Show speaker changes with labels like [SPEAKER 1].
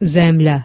[SPEAKER 1] земля